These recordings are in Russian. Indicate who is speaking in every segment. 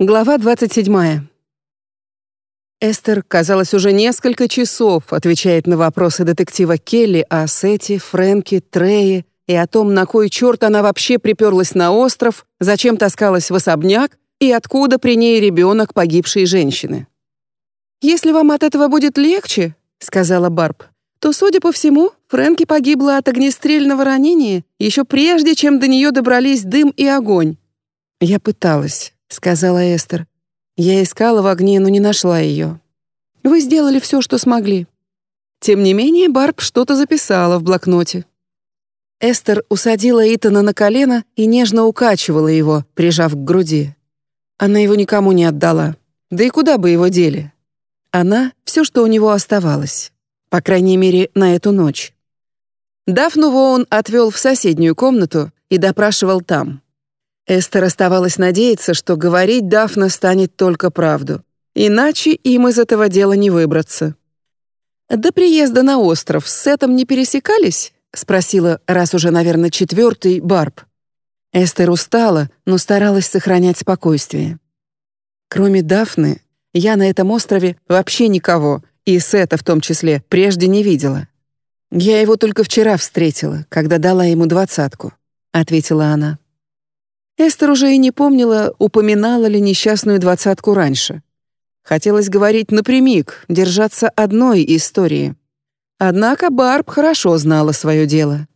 Speaker 1: Глава 27. Эстер, казалось, уже несколько часов отвечает на вопросы детектива Келли о Сете, Фрэнке, Трее и о том, на кой черт она вообще приперлась на остров, зачем таскалась в особняк и откуда при ней ребенок погибшей женщины. «Если вам от этого будет легче», — сказала Барб, то, судя по всему, Фрэнки погибла от огнестрельного ранения еще прежде, чем до нее добрались дым и огонь. Я пыталась. — сказала Эстер. «Я искала в огне, но не нашла ее. Вы сделали все, что смогли». Тем не менее, Барб что-то записала в блокноте. Эстер усадила Итана на колено и нежно укачивала его, прижав к груди. Она его никому не отдала. Да и куда бы его дели? Она — все, что у него оставалось. По крайней мере, на эту ночь. Дафну он отвел в соседнюю комнату и допрашивал там. Эстер оставалась надеяться, что говорить Дафна станет только правду. Иначе им из этого дела не выбраться. «До приезда на остров с Сетом не пересекались?» — спросила, раз уже, наверное, четвертый, Барб. Эстер устала, но старалась сохранять спокойствие. Кроме Дафны, я на этом острове вообще никого, и Сета в том числе, прежде не видела. Я его только вчера встретила, когда дала ему двадцатку, — ответила она. Эстер уже и не помнила, упоминала ли несчастную двадцатку раньше. Хотелось говорить напрямик, держаться одной истории. Однако Барб хорошо знала свое дело.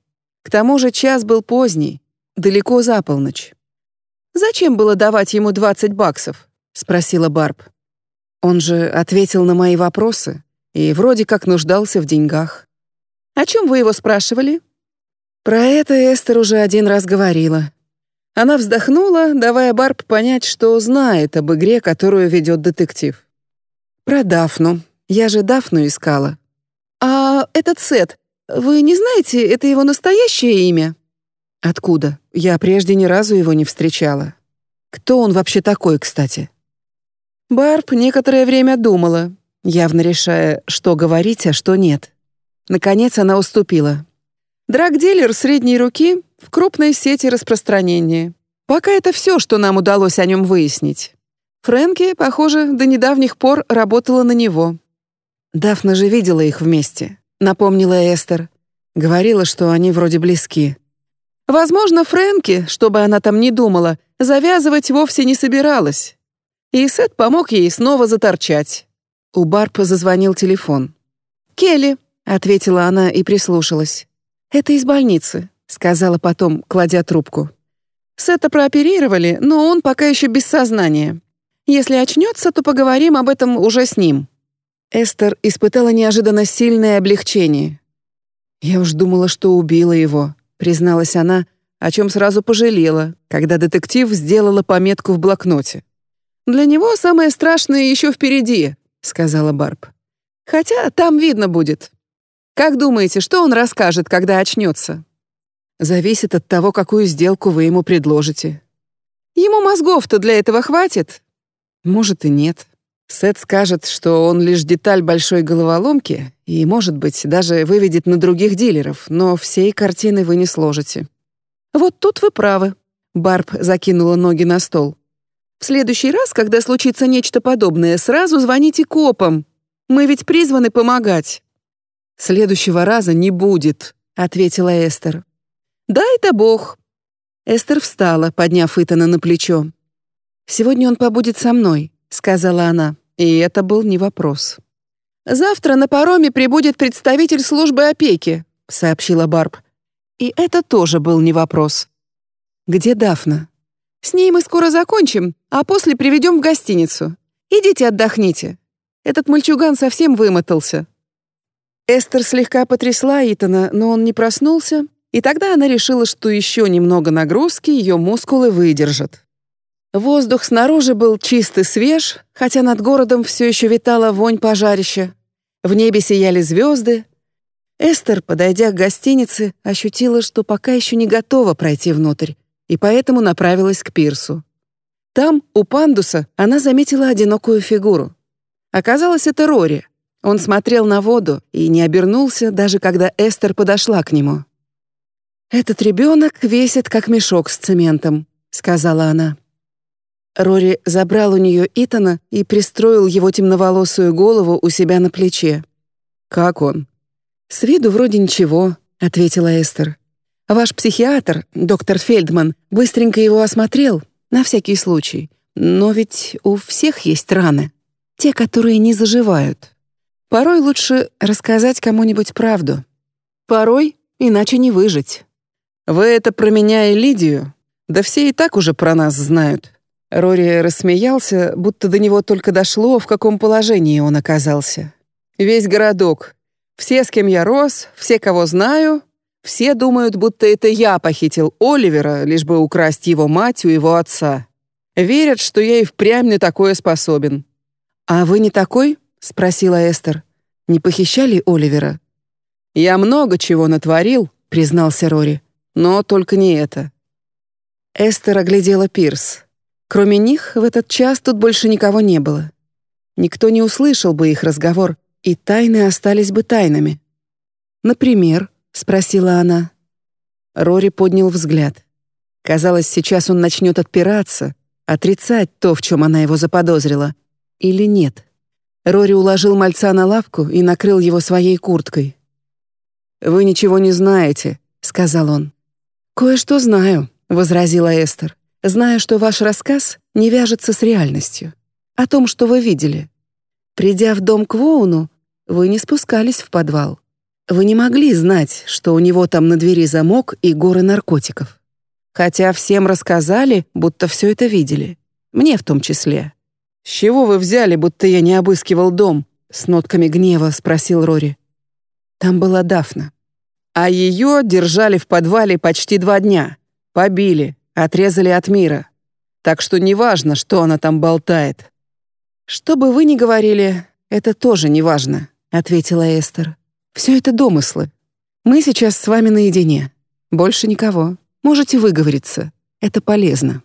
Speaker 1: К тому же час был поздний, далеко за полночь. «Зачем было давать ему 20 баксов?» — спросила Барб. Он же ответил на мои вопросы и вроде как нуждался в деньгах. «О чем вы его спрашивали?» Про это Эстер уже один раз говорила. Она вздохнула, давая Барб понять, что знает об игре, которую ведет детектив. «Про Дафну. Я же Дафну искала». «А этот Сет, вы не знаете, это его настоящее имя?» «Откуда? Я прежде ни разу его не встречала. Кто он вообще такой, кстати?» Барб некоторое время думала, явно решая, что говорить, а что нет. Наконец она уступила. Драгдилер средней руки в крупной сети распространения. Пока это все, что нам удалось о нем выяснить. Фрэнки, похоже, до недавних пор работала на него. Дафна же видела их вместе, напомнила Эстер. Говорила, что они вроде близки. Возможно, Фрэнки, чтобы она там не думала, завязывать вовсе не собиралась. И Сет помог ей снова заторчать. У Барпа зазвонил телефон. «Келли», — ответила она и прислушалась. «Это из больницы сказала потом, кладя трубку. Сета прооперировали, но он пока еще без сознания. Если очнется, то поговорим об этом уже с ним. Эстер испытала неожиданно сильное облегчение. Я уж думала, что убила его, призналась она, о чем сразу пожалела, когда детектив сделала пометку в блокноте. Для него самое страшное еще впереди, сказала Барб. Хотя там видно будет. Как думаете, что он расскажет, когда очнется? Зависит от того, какую сделку вы ему предложите. Ему мозгов-то для этого хватит? Может и нет. Сет скажет, что он лишь деталь большой головоломки и, может быть, даже выведет на других дилеров, но всей картины вы не сложите. Вот тут вы правы. Барб закинула ноги на стол. В следующий раз, когда случится нечто подобное, сразу звоните копам. Мы ведь призваны помогать. Следующего раза не будет, ответила Эстер. «Дай-то бог!» Эстер встала, подняв Итана на плечо. «Сегодня он побудет со мной», — сказала она, и это был не вопрос. «Завтра на пароме прибудет представитель службы опеки», — сообщила Барб. И это тоже был не вопрос. «Где Дафна?» «С ней мы скоро закончим, а после приведем в гостиницу. Идите отдохните. Этот мальчуган совсем вымотался». Эстер слегка потрясла Итана, но он не проснулся, и тогда она решила, что еще немного нагрузки ее мускулы выдержат. Воздух снаружи был чист и свеж, хотя над городом все еще витала вонь пожарища. В небе сияли звезды. Эстер, подойдя к гостинице, ощутила, что пока еще не готова пройти внутрь, и поэтому направилась к пирсу. Там, у пандуса, она заметила одинокую фигуру. Оказалось, это Рори. Он смотрел на воду и не обернулся, даже когда Эстер подошла к нему. «Этот ребенок весит, как мешок с цементом», — сказала она. Рори забрал у нее Итана и пристроил его темноволосую голову у себя на плече. «Как он?» «С виду вроде ничего», — ответила Эстер. «Ваш психиатр, доктор Фельдман, быстренько его осмотрел, на всякий случай. Но ведь у всех есть раны, те, которые не заживают. Порой лучше рассказать кому-нибудь правду. Порой, иначе не выжить».
Speaker 2: «Вы это про меня и Лидию? Да все и так уже про нас знают». Рори рассмеялся, будто до него только дошло, в каком положении он оказался. «Весь городок. Все, с кем я рос, все, кого знаю, все думают, будто это я похитил Оливера, лишь бы украсть его мать у его отца. Верят, что я и впрямь на такое способен».
Speaker 1: «А вы не такой?» — спросила Эстер. «Не похищали Оливера?»
Speaker 2: «Я много чего натворил», — признался Рори. «Но только не это».
Speaker 1: Эстер оглядела пирс. Кроме них, в этот час тут больше никого не было. Никто не услышал бы их разговор, и тайны остались бы тайнами. «Например?» — спросила она. Рори поднял взгляд. Казалось, сейчас он начнет отпираться, отрицать то, в чем она его заподозрила. Или нет? Рори уложил мальца на лавку и накрыл его своей курткой.
Speaker 2: «Вы ничего не знаете», — сказал он.
Speaker 1: «Кое-что знаю», — возразила Эстер. Знаю, что ваш рассказ не вяжется с реальностью. О том, что вы видели. Придя в дом к Воуну, вы не спускались в подвал. Вы не могли знать, что у него там на двери замок и горы наркотиков. Хотя всем рассказали, будто все это видели. Мне в том числе.
Speaker 2: «С чего вы взяли, будто я не обыскивал дом?» С нотками гнева спросил Рори.
Speaker 1: Там была Дафна.
Speaker 2: А ее держали в подвале почти два дня. Побили, Отрезали от мира. Так что неважно, что она там болтает.
Speaker 1: «Что бы вы ни говорили, это тоже неважно», — ответила Эстер. «Все это домыслы. Мы сейчас с вами наедине. Больше никого. Можете выговориться. Это полезно».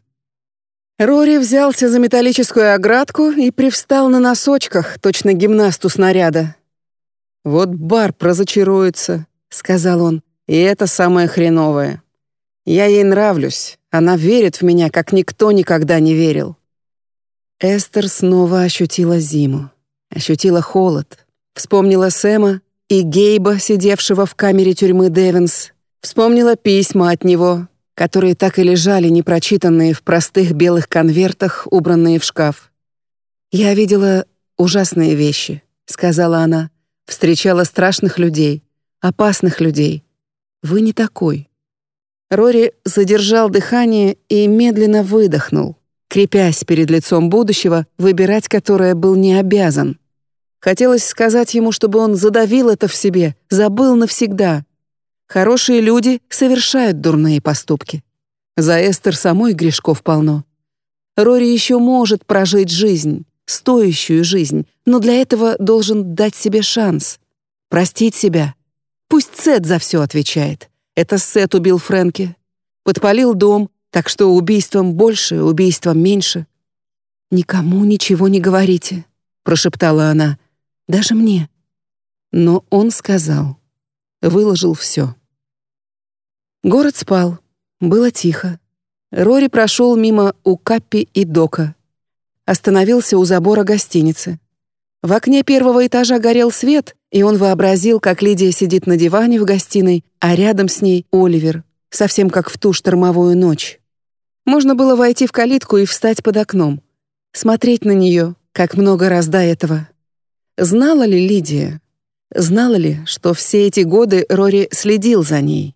Speaker 2: Рори взялся за металлическую оградку и привстал на носочках, точно гимнасту снаряда. «Вот Барб разочаруется», — сказал он, — «и это самое хреновое. Я ей нравлюсь, она верит в меня, как никто никогда не верил.
Speaker 1: Эстер снова ощутила зиму, ощутила холод, вспомнила Сэма и Гейба, сидевшего в камере тюрьмы Девенс, вспомнила письма от него, которые так и лежали непрочитанные в простых белых конвертах, убранные в шкаф. «Я видела ужасные вещи», — сказала она, «встречала страшных людей, опасных людей. Вы не такой». Рори задержал дыхание и медленно выдохнул, крепясь перед лицом будущего, выбирать которое был не обязан. Хотелось сказать ему, чтобы он задавил это в себе, забыл навсегда. Хорошие люди совершают дурные поступки. За Эстер самой грешков полно. Рори еще может прожить жизнь, стоящую жизнь, но для этого должен дать себе шанс. Простить себя. Пусть Сет за все отвечает. Это Сет убил Фрэнки. Подпалил дом, так что убийством больше, убийством меньше. «Никому ничего не говорите», — прошептала она. «Даже мне». Но он сказал. Выложил все. Город спал. Было тихо. Рори прошел мимо у Каппи и Дока. Остановился у забора гостиницы. В окне первого этажа горел свет, и он вообразил, как Лидия сидит на диване в гостиной, а рядом с ней Оливер, совсем как в ту штормовую ночь. Можно было войти в калитку и встать под окном, смотреть на нее, как много раз до этого. Знала ли Лидия? Знала ли, что все эти годы Рори следил за ней?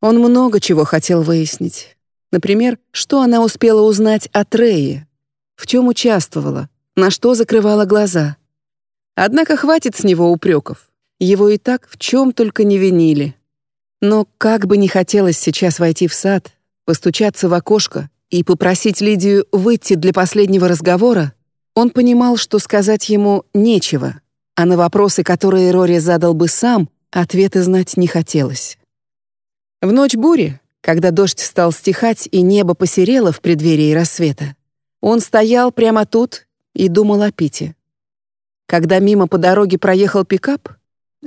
Speaker 1: Он много чего хотел выяснить. Например, что она успела узнать о Трее, в чем участвовала, на что закрывала глаза — Однако хватит с него упреков. Его и так в чем только не винили. Но как бы не хотелось сейчас войти в сад, постучаться в окошко и попросить Лидию выйти для последнего разговора, он понимал, что сказать ему нечего, а на вопросы, которые Рори задал бы сам, ответы знать не хотелось. В ночь бури, когда дождь стал стихать и небо посерело в преддверии рассвета, он стоял прямо тут и думал о Пите. Когда мимо по дороге проехал пикап,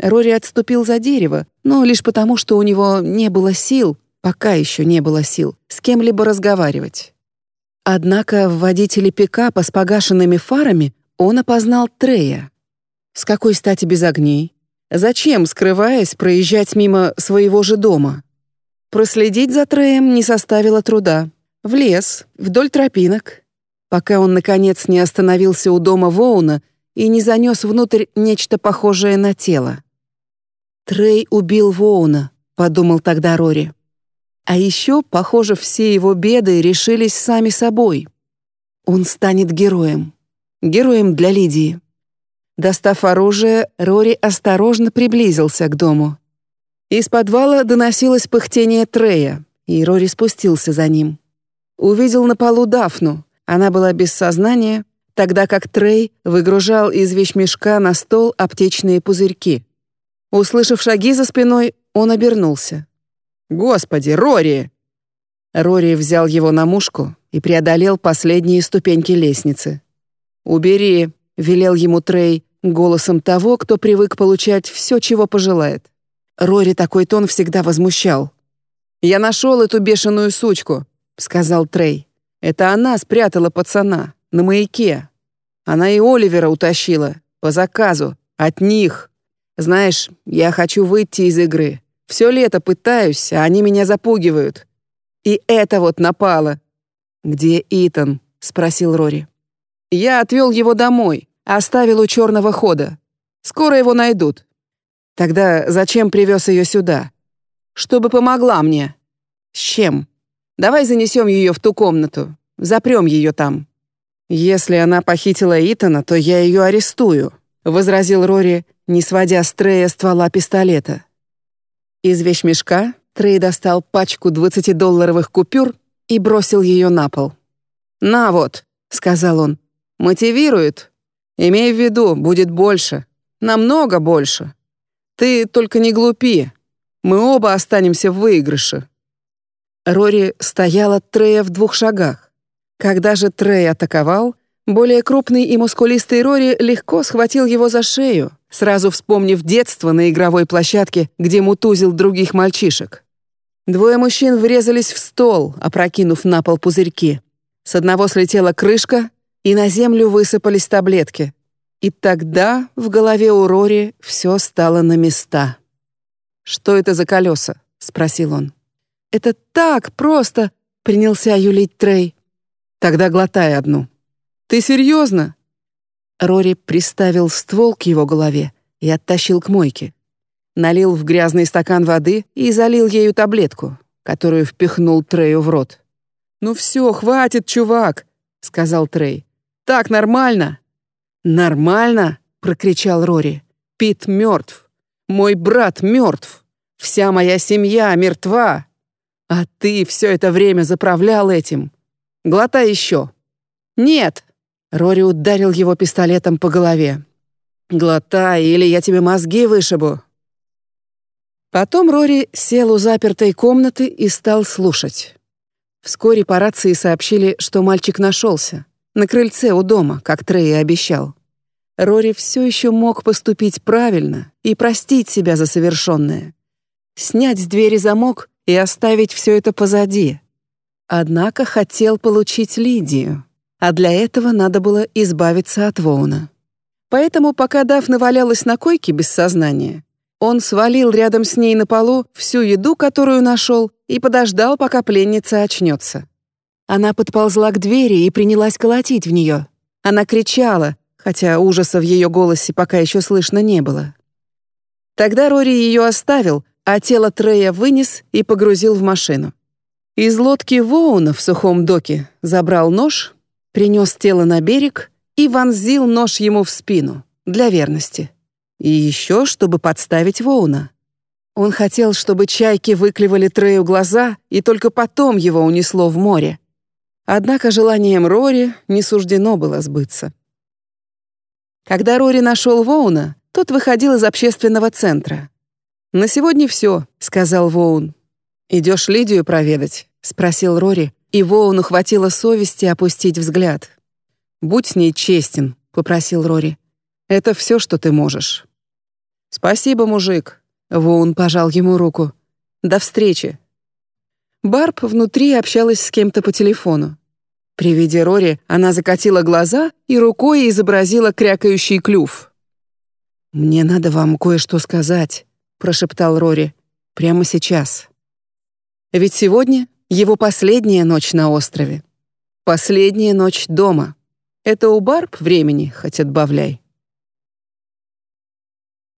Speaker 1: Рори отступил за дерево, но лишь потому, что у него не было сил, пока еще не было сил, с кем-либо разговаривать. Однако в водителе пикапа с погашенными фарами он опознал Трея. С какой стати без огней? Зачем, скрываясь, проезжать мимо своего же дома? Проследить за Треем не составило труда. В лес, вдоль тропинок, пока он, наконец, не остановился у дома Воуна и не занес внутрь нечто похожее на тело. «Трей убил Воуна», — подумал тогда Рори. А еще, похоже, все его беды решились сами собой. Он станет героем. Героем для Лидии. Достав оружие, Рори осторожно приблизился к дому. Из подвала доносилось пыхтение Трея, и Рори спустился за ним. Увидел на полу Дафну. Она была без сознания, тогда как Трей выгружал из вещмешка на стол аптечные пузырьки. Услышав шаги за спиной, он обернулся. «Господи, Рори!» Рори взял его на мушку и преодолел последние ступеньки лестницы. «Убери», — велел ему Трей, голосом того, кто привык получать все, чего пожелает. Рори такой тон всегда возмущал. «Я нашел эту бешеную сучку», — сказал Трей. «Это она спрятала пацана на маяке. Она и Оливера утащила, по заказу, от них. Знаешь, я хочу выйти из игры. Все лето пытаюсь, а они меня запугивают. И это вот напало». «Где Итан?» — спросил Рори. «Я отвел его домой, оставил у черного хода. Скоро его найдут. Тогда зачем привез ее сюда? Чтобы помогла мне. С чем? Давай занесем ее в ту комнату, запрем ее там. Если она похитила Итана, то я ее арестую, возразил Рори, не сводя с Трея ствола пистолета. Из вещмешка Трей достал пачку 20-долларовых купюр и бросил ее на пол. «На вот», — сказал он, — «мотивирует. Имей в виду, будет больше. Намного больше. Ты только не глупи. Мы оба останемся в выигрыше». Рори стоял от Трея в двух шагах. Когда же Трей атаковал, более крупный и мускулистый Рори легко схватил его за шею, сразу вспомнив детство на игровой площадке, где мутузил других мальчишек. Двое мужчин врезались в стол, опрокинув на пол пузырьки. С одного слетела крышка, и на землю высыпались таблетки. И тогда в голове у Рори все стало на места. «Что это за колеса?» — спросил он. «Это так просто!» — принялся юлить Трей. «Тогда глотай одну». «Ты серьезно?» Рори приставил ствол к его голове и оттащил к мойке. Налил в грязный стакан воды и залил ею таблетку, которую впихнул Трею в рот. «Ну все, хватит, чувак», — сказал Трей. Так нормально?» «Нормально?» — прокричал Рори. «Пит мертв. Мой брат мертв. Вся моя семья мертва. А ты все это время заправлял этим. Глотай еще». «Нет!» — Рори ударил его пистолетом по голове. «Глотай, или я тебе мозги вышибу». Потом Рори сел у запертой комнаты и стал слушать. Вскоре по рации сообщили, что мальчик нашелся. На крыльце у дома, как Трей и обещал. Рори все еще мог поступить правильно и простить себя за совершенное. Снять с двери замок и оставить все это позади. Однако хотел получить Лидию, а для этого надо было избавиться от Воуна. Поэтому, пока Дафна валялась на койке без сознания, он свалил рядом с ней на полу всю еду, которую нашел, и подождал, пока пленница очнется. Она подползла к двери и принялась колотить в нее. Она кричала, хотя ужаса в ее голосе пока еще слышно не было. Тогда Рори ее оставил, а тело Трея вынес и погрузил в машину. Из лодки Воуна в сухом доке забрал нож, принес тело на берег и вонзил нож ему в спину, для верности. И еще, чтобы подставить Воуна. Он хотел, чтобы чайки выклевали Трею глаза, и только потом его унесло в море. Однако желанием Рори не суждено было сбыться. Когда Рори нашел Воуна, тот выходил из общественного центра. «На сегодня все», — сказал Воун. «Идешь Лидию проведать?» — спросил Рори, и Воуну хватило совести опустить взгляд. «Будь с ней честен», — попросил Рори. «Это все, что ты можешь». «Спасибо, мужик», — Воун пожал ему руку. «До встречи». Барб внутри общалась с кем-то по телефону. При виде Рори она закатила глаза и рукой изобразила крякающий клюв. «Мне надо вам кое-что сказать», — прошептал Рори. «Прямо сейчас». Ведь сегодня его последняя ночь на острове. Последняя ночь дома. Это у Барб времени, хоть отбавляй.